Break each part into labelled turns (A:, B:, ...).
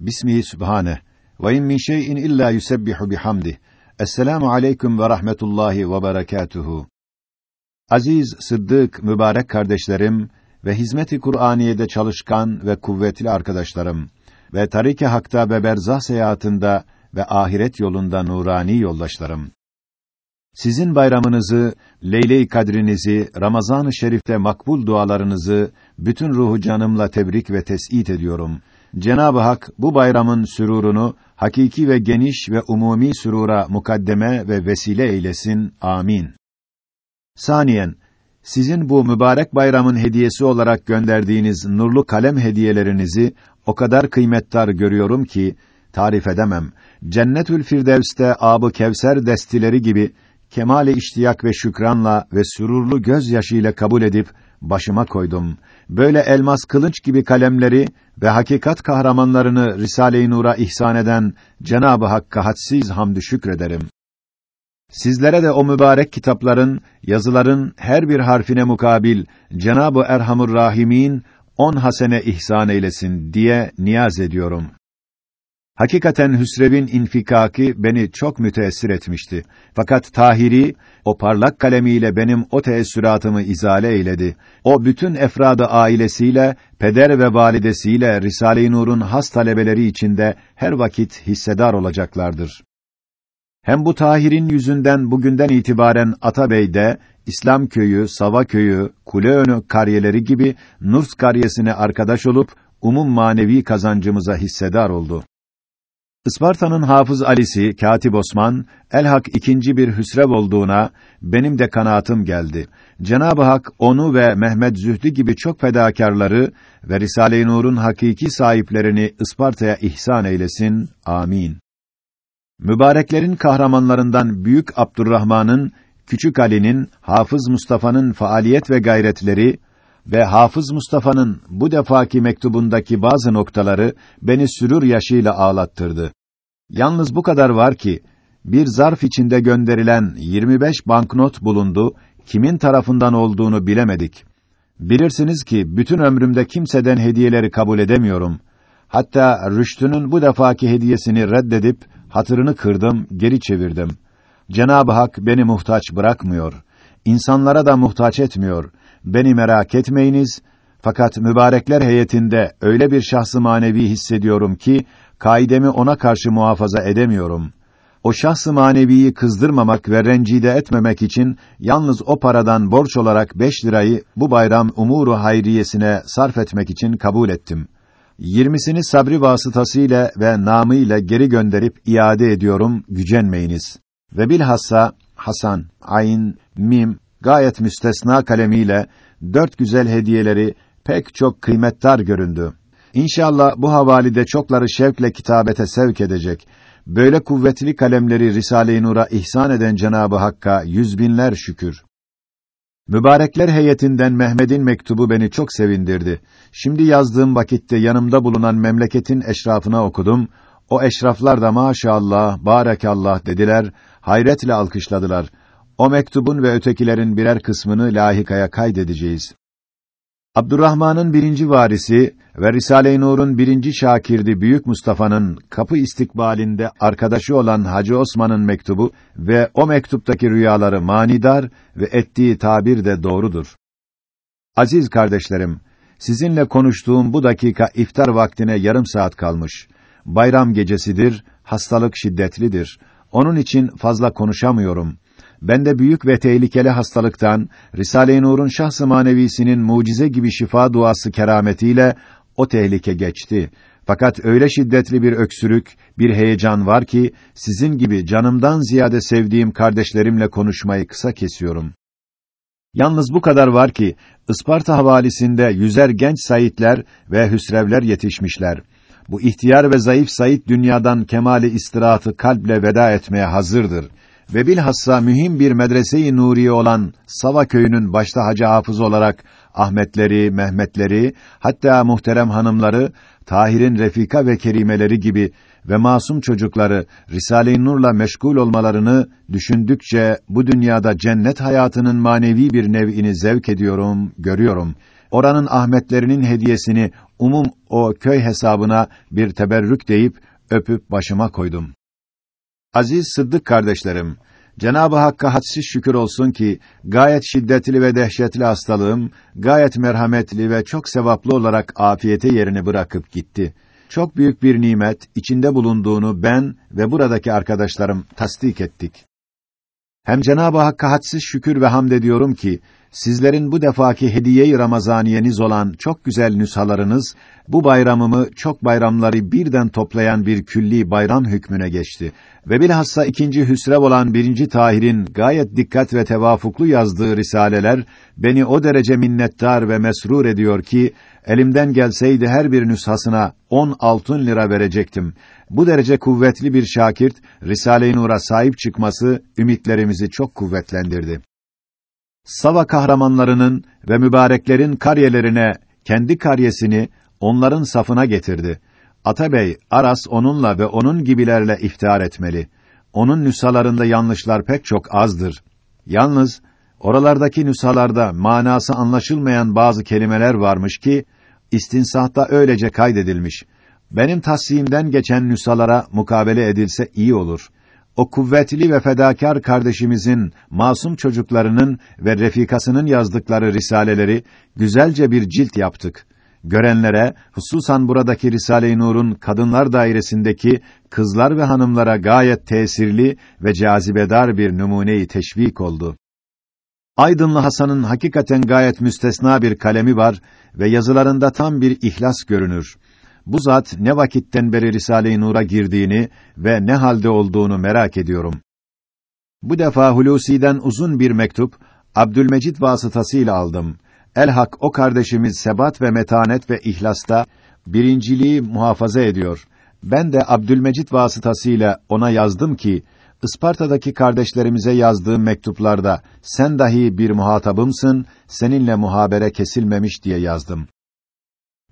A: Bismihi Sübhane. Ve in min şey'in illa yusebbihu bihamdih. Esselamu aleyküm ve rahmetullahi ve berekatuhu. Aziz, sıddık, mübarek kardeşlerim ve hizmeti Kur'aniye'de çalışkan ve kuvvetli arkadaşlarım ve tarik-i hakta ve berzah seyahatinde ve ahiret yolunda nurani yoldaşlarım. Sizin bayramınızı, Leyle-i Kadrinizi, Ramazan-ı Şerif'te makbul dualarınızı bütün ruhu canımla tebrik ve tes'it ediyorum. Cenab-ı Hak bu bayramın sürurunu hakiki ve geniş ve umumi sürura mukaddeme ve vesile eylesin. Amin. Saniyen, sizin bu mübarek bayramın hediyesi olarak gönderdiğiniz nurlu kalem hediyelerinizi o kadar kıymetdar görüyorum ki tarif edemem. Cennetül Firdevs'te Ab-ı Kevser destileri gibi kemale iştiyak ve şükranla ve sürurlu gözyaşıyla kabul edip başıma koydum. Böyle elmas kılınç gibi kalemleri ve hakikat kahramanlarını Risale-i Nur'a ihsan eden Cenab-ı Hakk'a hadsiz hamdü şükrederim. Sizlere de o mübarek kitapların, yazıların her bir harfine mukabil Cenab-ı Erhamur Rahimin on hasene ihsan eylesin diye niyaz ediyorum. Hakikaten Hüsrev'in infikaki beni çok müteessir etmişti. Fakat Tahiri o parlak kalemiyle benim o teessüratımı izale eyledi. O bütün efradı ailesiyle, peder ve validesiyle Risale-i Nur'un has talebeleri içinde her vakit hissedar olacaklardır. Hem bu Tahir'in yüzünden bugünden itibaren Atabey'de İslam köyü, Sava köyü, Kuleönü kariyeleri gibi Nurs kariyesine arkadaş olup umum manevi kazancımıza hissedar oldu. Isparta'nın Hafız Ali'si, Katip Osman, elhak ikinci bir hüsrev olduğuna benim de kanaatim geldi. Cenab-ı Hak onu ve Mehmet Zühdü gibi çok fedakarları ve Risale-i Nur'un hakiki sahiplerini Isparta'ya ihsan eylesin. Amin. Mübareklerin kahramanlarından Büyük Abdurrahman'ın, Küçük Ali'nin, Hafız Mustafa'nın faaliyet ve gayretleri ve Hafız Mustafa'nın bu defaki mektubundaki bazı noktaları beni sürür yaşıyla ağlattırdı. Yalnız bu kadar var ki bir zarf içinde gönderilen 25 banknot bulundu, kimin tarafından olduğunu bilemedik. Bilirsiniz ki bütün ömrümde kimseden hediyeleri kabul edemiyorum. Hatta Rüştü'nün bu defaki hediyesini reddedip hatırını kırdım, geri çevirdim. Cenab-ı Hak beni muhtaç bırakmıyor. İnsanlara da muhtaç etmiyor. Beni merak etmeyiniz. Fakat mübarekler heyetinde öyle bir şahsı manevi hissediyorum ki kaidemi ona karşı muhafaza edemiyorum. O şahsı maneviyi kızdırmamak ve rencide etmemek için yalnız o paradan borç olarak beş lirayı bu bayram umuru hayriyesine sarf etmek için kabul ettim. Yirmisini sabri vasıtasıyla ve namıyla geri gönderip iade ediyorum, gücenmeyiniz. Ve bilhassa Hasan, Ayn, Mim gayet müstesna kalemiyle dört güzel hediyeleri pek çok kıymetdar göründü. İnşallah bu havalide çokları şevkle kitabete sevk edecek. Böyle kuvvetli kalemleri Risale-i Nur'a ihsan eden Cenabı Hakk'a yüz binler şükür. Mübarekler heyetinden Mehmet'in mektubu beni çok sevindirdi. Şimdi yazdığım vakitte yanımda bulunan memleketin eşrafına okudum. O eşraflar da maşallah, barekallah dediler, hayretle alkışladılar. O mektubun ve ötekilerin birer kısmını lahikaya kaydedeceğiz. Abdurrahman'ın birinci varisi ve Risale-i Nur'un birinci şakirdi Büyük Mustafa'nın kapı istikbalinde arkadaşı olan Hacı Osman'ın mektubu ve o mektuptaki rüyaları manidar ve ettiği tabir de doğrudur. Aziz kardeşlerim, sizinle konuştuğum bu dakika iftar vaktine yarım saat kalmış. Bayram gecesidir, hastalık şiddetlidir. Onun için fazla konuşamıyorum. Bende büyük ve tehlikeli hastalıktan Risale-i Nur'un şahs-ı manevisinin mucize gibi şifa duası kerametiyle o tehlike geçti. Fakat öyle şiddetli bir öksürük, bir heyecan var ki sizin gibi canımdan ziyade sevdiğim kardeşlerimle konuşmayı kısa kesiyorum. Yalnız bu kadar var ki Isparta havalisinde yüzer genç sayitler ve hüsrevler yetişmişler. Bu ihtiyar ve zayıf sayit dünyadan kemali istirahatı kalple veda etmeye hazırdır ve bilhassa mühim bir medrese-i nuriye olan Sava köyünün başta Hacı Hafız olarak Ahmetleri, Mehmetleri, hatta muhterem hanımları, Tahir'in refika ve kerimeleri gibi ve masum çocukları Risale-i Nur'la meşgul olmalarını düşündükçe bu dünyada cennet hayatının manevi bir nev'ini zevk ediyorum, görüyorum. Oranın Ahmetlerinin hediyesini umum o köy hesabına bir teberrük deyip öpüp başıma koydum. Aziz Sıddık kardeşlerim, Cenab-ı Hakk'a hadsiz şükür olsun ki gayet şiddetli ve dehşetli hastalığım gayet merhametli ve çok sevaplı olarak afiyete yerini bırakıp gitti. Çok büyük bir nimet içinde bulunduğunu ben ve buradaki arkadaşlarım tasdik ettik. Hem Cenab-ı Hakk'a hadsiz şükür ve hamd ediyorum ki sizlerin bu defaki hediye-i Ramazaniyeniz olan çok güzel nüshalarınız bu bayramımı çok bayramları birden toplayan bir külli bayram hükmüne geçti ve bilhassa ikinci Hüsrev olan birinci Tahir'in gayet dikkat ve tevafuklu yazdığı risaleler beni o derece minnettar ve mesrur ediyor ki elimden gelseydi her bir nüshasına on altın lira verecektim. Bu derece kuvvetli bir şakirt Risale-i Nur'a sahip çıkması ümitlerimizi çok kuvvetlendirdi. Sava kahramanlarının ve mübareklerin kariyelerine kendi kariyesini onların safına getirdi. Atabey, Aras onunla ve onun gibilerle iftihar etmeli. Onun nüshalarında yanlışlar pek çok azdır. Yalnız oralardaki nüshalarda manası anlaşılmayan bazı kelimeler varmış ki istinsahta öylece kaydedilmiş. Benim tahsiyimden geçen nüshalara mukabele edilse iyi olur o kuvvetli ve fedakar kardeşimizin masum çocuklarının ve refikasının yazdıkları risaleleri güzelce bir cilt yaptık. Görenlere, hususan buradaki Risale-i Nur'un kadınlar dairesindeki kızlar ve hanımlara gayet tesirli ve cazibedar bir numuneyi teşvik oldu. Aydınlı Hasan'ın hakikaten gayet müstesna bir kalemi var ve yazılarında tam bir ihlas görünür bu zat ne vakitten beri Risale-i Nur'a girdiğini ve ne halde olduğunu merak ediyorum. Bu defa Hulusi'den uzun bir mektup Abdülmecid vasıtasıyla aldım. Elhak o kardeşimiz sebat ve metanet ve ihlasta birinciliği muhafaza ediyor. Ben de Abdülmecid vasıtasıyla ona yazdım ki Isparta'daki kardeşlerimize yazdığım mektuplarda sen dahi bir muhatabımsın, seninle muhabere kesilmemiş diye yazdım.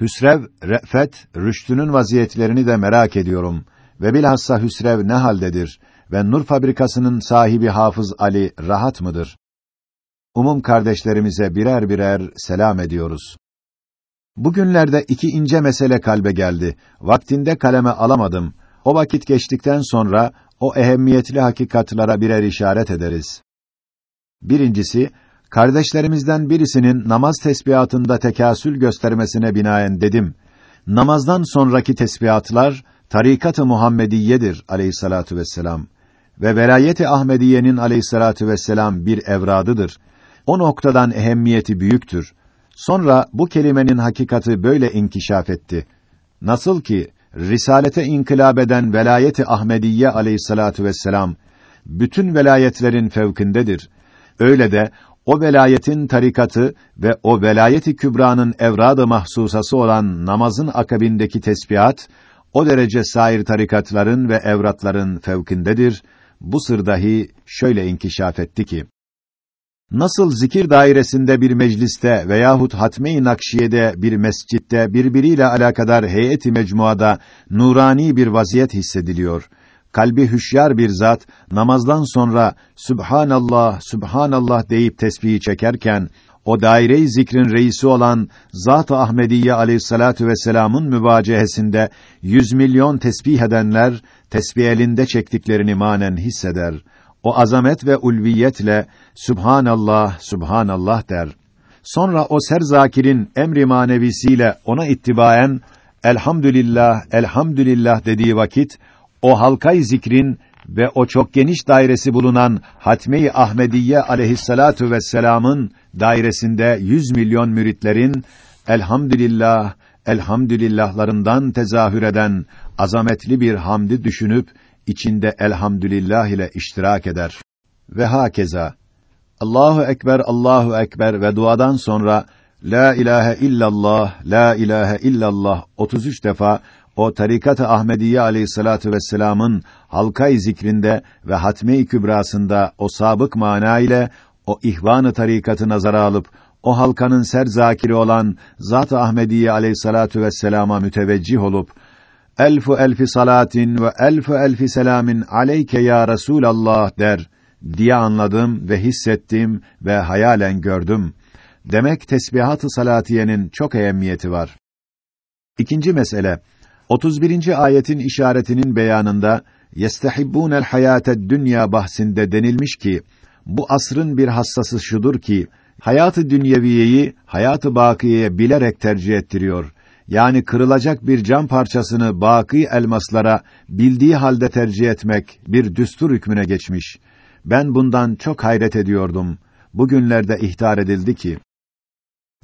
A: Hüsrev, Re'fet, Rüştü'nün vaziyetlerini de merak ediyorum ve bilhassa Hüsrev ne haldedir ve Nur fabrikasının sahibi Hafız Ali rahat mıdır? Umum kardeşlerimize birer birer selam ediyoruz. Bugünlerde iki ince mesele kalbe geldi. Vaktinde kaleme alamadım. O vakit geçtikten sonra o ehemmiyetli hakikatlara birer işaret ederiz. Birincisi, Kardeşlerimizden birisinin namaz tesbihatında tekasül göstermesine binaen dedim. Namazdan sonraki tesbihatlar tarikat-ı Muhammediyedir aleyhissalatu vesselam ve velayet-i Ahmediyenin aleyhissalatu vesselam bir evradıdır. O noktadan ehemmiyeti büyüktür. Sonra bu kelimenin hakikati böyle inkişaf etti. Nasıl ki risalete inkılap eden velayet-i Ahmediye aleyhissalatu vesselam bütün velayetlerin fevkindedir. Öyle de o velayetin tarikatı ve o velayeti kübranın evradı mahsusası olan namazın akabindeki tesbihat o derece sair tarikatların ve evratların fevkindedir. Bu sır dahi şöyle inkişaf etti ki Nasıl zikir dairesinde bir mecliste veyahut hatme-i nakşiyede bir mescitte birbiriyle alakadar heyeti mecmuada nurani bir vaziyet hissediliyor kalbi hüşyar bir zat namazdan sonra Subhanallah, Subhanallah deyip tesbihi çekerken o daire-i zikrin reisi olan Zat-ı Ahmediye Aleyhissalatu vesselam'ın müvacehesinde yüz milyon tesbih edenler tesbih elinde çektiklerini manen hisseder. O azamet ve ulviyetle Subhanallah, Subhanallah der. Sonra o serzakirin emri manevisiyle ona ittibaen Elhamdülillah, Elhamdülillah dediği vakit o halkay zikrin ve o çok geniş dairesi bulunan Hatme-i Ahmediye aleyhissalatu vesselam'ın dairesinde yüz milyon müritlerin elhamdülillah elhamdülillahlarından tezahür eden azametli bir hamdi düşünüp içinde elhamdülillah ile iştirak eder. Ve hakeza Allahu ekber Allahu ekber ve duadan sonra la ilahe illallah la ilahe illallah 33 defa o tarikat-ı Ahmediye Aleyhissalatu vesselam'ın halkay zikrinde ve hatme-i kübrasında o sabık mana ile o ihvan-ı tarikatı nazara alıp o halkanın ser zakiri olan Zat-ı Ahmediye Aleyhissalatu vesselama müteveccih olup elfu elfi salatin ve elfu elfi selamin aleyke ya Resulallah der diye anladım ve hissettim ve hayalen gördüm. Demek tesbihat-ı salatiyenin çok ehemmiyeti var. İkinci mesele 31. ayetin işaretinin beyanında yestehibbûnel hayâted dünya bahsinde denilmiş ki bu asrın bir hassası şudur ki hayatı dünyeviyeyi hayatı bakiyeye bilerek tercih ettiriyor. Yani kırılacak bir cam parçasını baki elmaslara bildiği halde tercih etmek bir düstur hükmüne geçmiş. Ben bundan çok hayret ediyordum. Bugünlerde ihtar edildi ki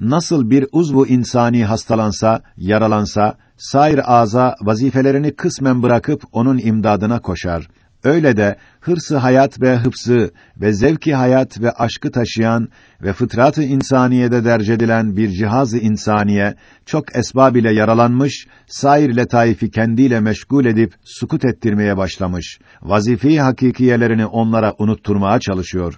A: nasıl bir uzvu insani hastalansa, yaralansa, sair aza vazifelerini kısmen bırakıp onun imdadına koşar. Öyle de hırsı hayat ve hıfzı ve zevki hayat ve aşkı taşıyan ve fıtratı insaniyede derc edilen bir cihazı insaniye çok esbab ile yaralanmış, sair letaifi kendiyle meşgul edip sukut ettirmeye başlamış. Vazife-i hakikiyelerini onlara unutturmaya çalışıyor.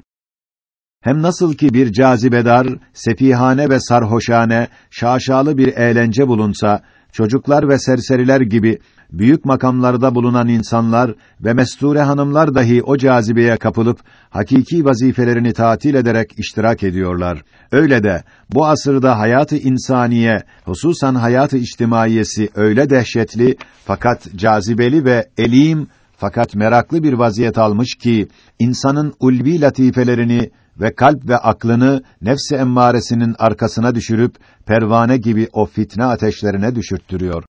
A: Hem nasıl ki bir cazibedar, sefihane ve sarhoşane, şaşalı bir eğlence bulunsa, çocuklar ve serseriler gibi büyük makamlarda bulunan insanlar ve mesture hanımlar dahi o cazibeye kapılıp hakiki vazifelerini tatil ederek iştirak ediyorlar. Öyle de bu asırda hayatı insaniye, hususan hayatı içtimaiyesi öyle dehşetli fakat cazibeli ve elim fakat meraklı bir vaziyet almış ki insanın ulvi latifelerini ve kalp ve aklını nefsi emmaresinin arkasına düşürüp pervane gibi o fitne ateşlerine düşürttürüyor.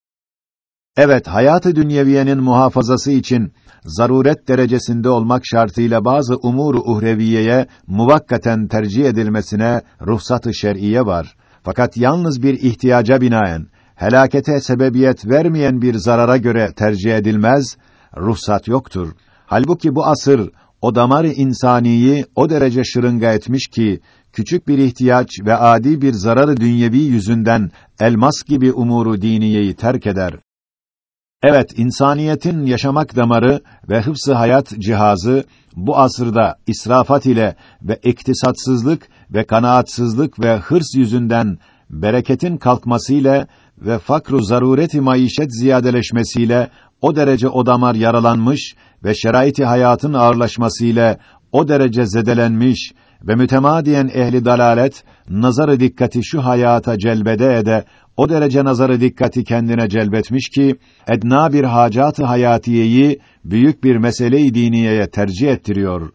A: Evet, hayatı dünyeviyenin muhafazası için zaruret derecesinde olmak şartıyla bazı umuru uhreviyeye muvakkaten tercih edilmesine ruhsat-ı şer'iye var. Fakat yalnız bir ihtiyaca binaen helakete sebebiyet vermeyen bir zarara göre tercih edilmez, ruhsat yoktur. Halbuki bu asır o damar insaniyi o derece şırınga etmiş ki küçük bir ihtiyaç ve adi bir zararı dünyevi yüzünden elmas gibi umuru diniyeyi terk eder. Evet, insaniyetin yaşamak damarı ve hıfzı hayat cihazı bu asırda israfat ile ve iktisatsızlık ve kanaatsızlık ve hırs yüzünden bereketin kalkmasıyla ve fakru zarureti maişet ziyadeleşmesiyle o derece o damar yaralanmış ve şeraiti hayatın ağırlaşmasıyla o derece zedelenmiş ve mütemadiyen ehli dalalet nazarı dikkati şu hayata celbede ede o derece nazarı dikkati kendine celbetmiş ki edna bir hacatı hayatiyeyi büyük bir mesele-i diniyeye tercih ettiriyor.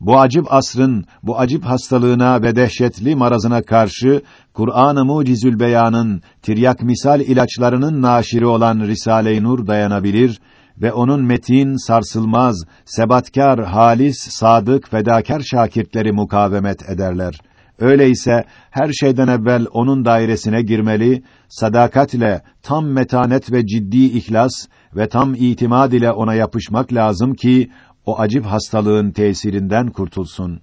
A: Bu acip asrın bu acip hastalığına ve dehşetli marazına karşı Kur'an-ı Mucizül Beyan'ın tiryak misal ilaçlarının naşiri olan Risale-i Nur dayanabilir ve onun metin, sarsılmaz, sebatkar, halis, sadık, fedakar şakirtleri mukavemet ederler. Öyleyse her şeyden evvel onun dairesine girmeli, sadakatle, tam metanet ve ciddi ihlas ve tam itimad ile ona yapışmak lazım ki o acip hastalığın tesirinden kurtulsun.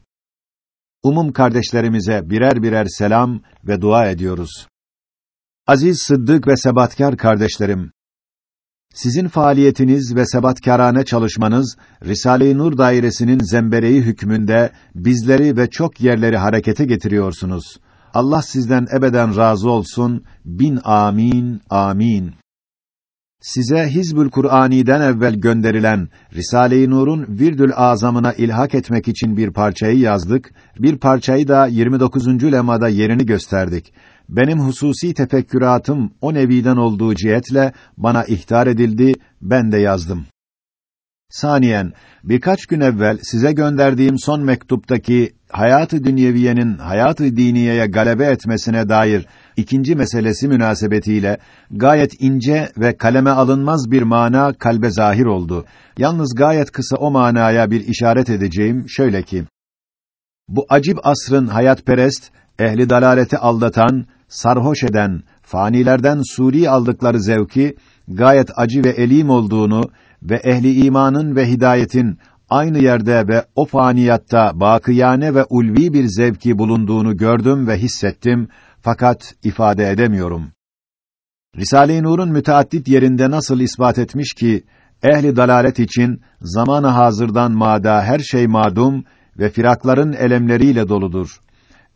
A: Umum kardeşlerimize birer birer selam ve dua ediyoruz. Aziz Sıddık ve sebatkar kardeşlerim, sizin faaliyetiniz ve sebatkârane çalışmanız Risale-i Nur dairesinin zembereği hükmünde bizleri ve çok yerleri harekete getiriyorsunuz. Allah sizden ebeden razı olsun. Bin amin amin. Size Hizbül Kur'ani'den evvel gönderilen Risale-i Nur'un Virdül Azamına ilhak etmek için bir parçayı yazdık. Bir parçayı da 29. lemada yerini gösterdik benim hususi tefekküratım o neviden olduğu cihetle bana ihtar edildi, ben de yazdım. Saniyen, birkaç gün evvel size gönderdiğim son mektuptaki hayatı dünyeviyenin hayatı diniyeye galebe etmesine dair ikinci meselesi münasebetiyle gayet ince ve kaleme alınmaz bir mana kalbe zahir oldu. Yalnız gayet kısa o manaya bir işaret edeceğim şöyle ki bu acib asrın hayatperest, ehli dalaleti aldatan, sarhoş eden, fanilerden suri aldıkları zevki gayet acı ve elim olduğunu ve ehli imanın ve hidayetin aynı yerde ve o faniyatta bakiyane ve ulvi bir zevki bulunduğunu gördüm ve hissettim fakat ifade edemiyorum. Risale-i Nur'un müteaddit yerinde nasıl ispat etmiş ki ehli dalalet için zamanı hazırdan mada her şey madum ve firakların elemleriyle doludur.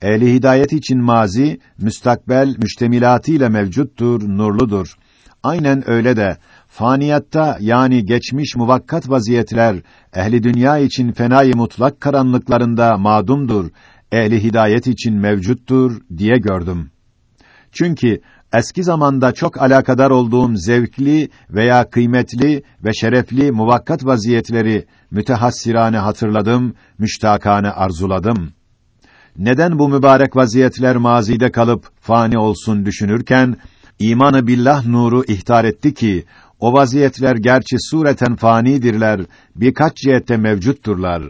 A: Ehli hidayet için mazi, müstakbel müştemilatıyla mevcuttur, nurludur. Aynen öyle de faniyatta yani geçmiş muvakkat vaziyetler ehli dünya için fenayı mutlak karanlıklarında madumdur. Ehli hidayet için mevcuttur diye gördüm. Çünkü eski zamanda çok alakadar olduğum zevkli veya kıymetli ve şerefli muvakkat vaziyetleri mütehassirane hatırladım, müştakane arzuladım. Neden bu mübarek vaziyetler mazide kalıp fani olsun düşünürken imanı billah nuru ihtar etti ki o vaziyetler gerçi sureten fanidirler, birkaç cihette mevcutturlar.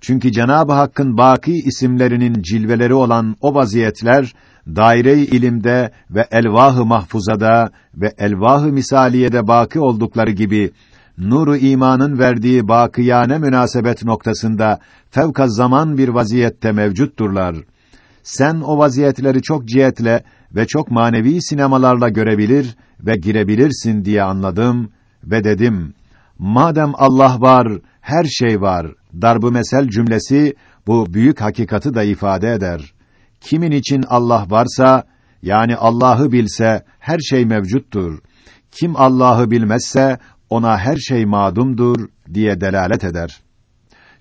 A: Çünkü Cenab-ı Hakk'ın baki isimlerinin cilveleri olan o vaziyetler daire-i ilimde ve elvah-ı mahfuzada ve elvah-ı misaliyede baki oldukları gibi nuru imanın verdiği bakiyane münasebet noktasında fevkaz zaman bir vaziyette mevcutturlar. Sen o vaziyetleri çok cihetle ve çok manevi sinemalarla görebilir ve girebilirsin diye anladım ve dedim. Madem Allah var, her şey var. Darbu mesel cümlesi bu büyük hakikati da ifade eder. Kimin için Allah varsa, yani Allah'ı bilse her şey mevcuttur. Kim Allah'ı bilmezse ona her şey madumdur diye delalet eder.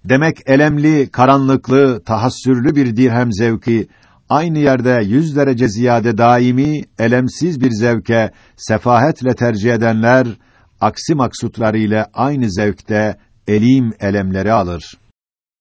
A: Demek elemli, karanlıklı, tahassürlü bir dirhem zevki aynı yerde yüz derece ziyade daimi, elemsiz bir zevke sefahetle tercih edenler aksi maksutları ile aynı zevkte elim elemleri alır.